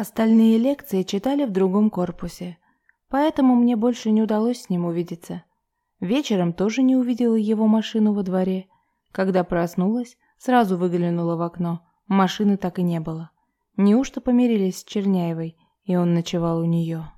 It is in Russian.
Остальные лекции читали в другом корпусе, поэтому мне больше не удалось с ним увидеться. Вечером тоже не увидела его машину во дворе. Когда проснулась, сразу выглянула в окно. Машины так и не было. Неужто помирились с Черняевой, и он ночевал у нее?»